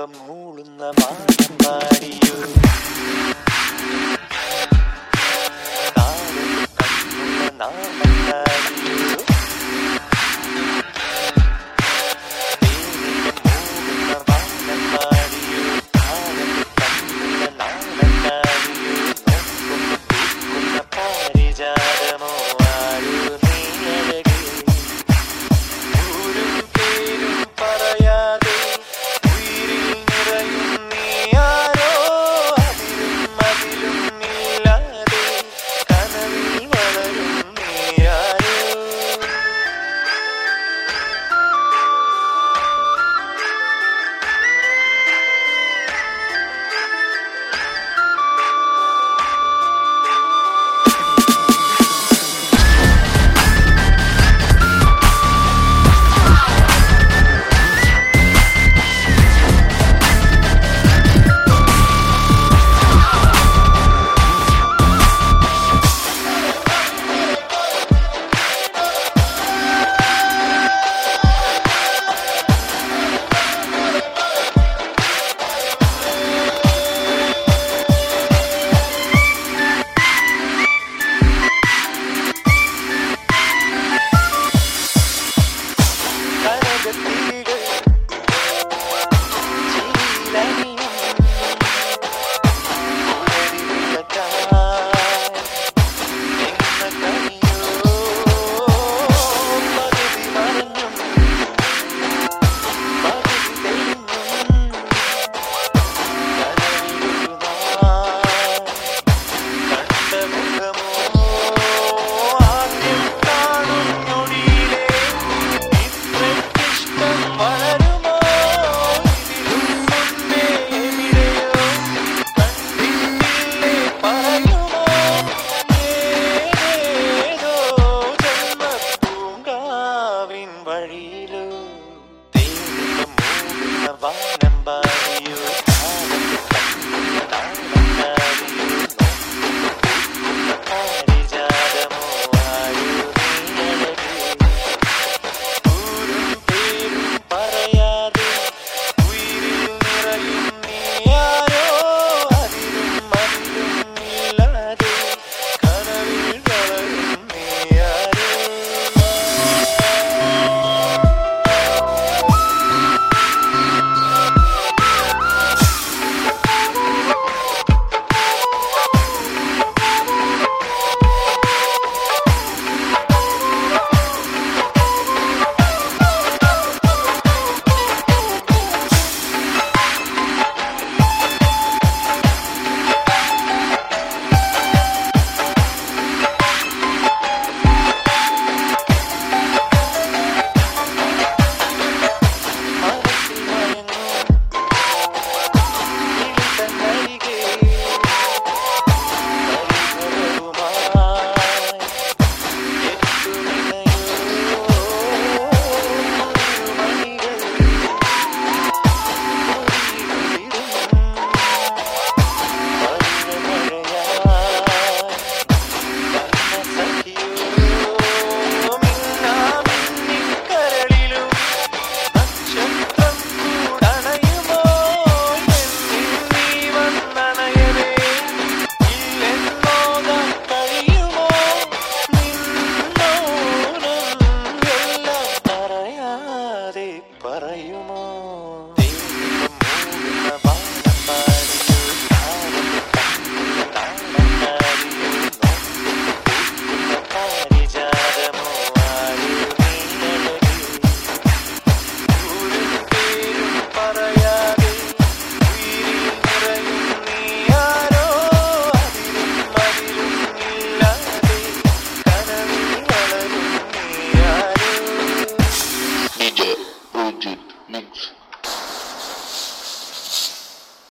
ഇമ്പം മൂളുന്ന മാനമായി